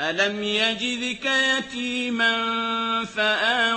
أَلَمْ يَجِدْكَ يَتِيمًا فَآوَىٰ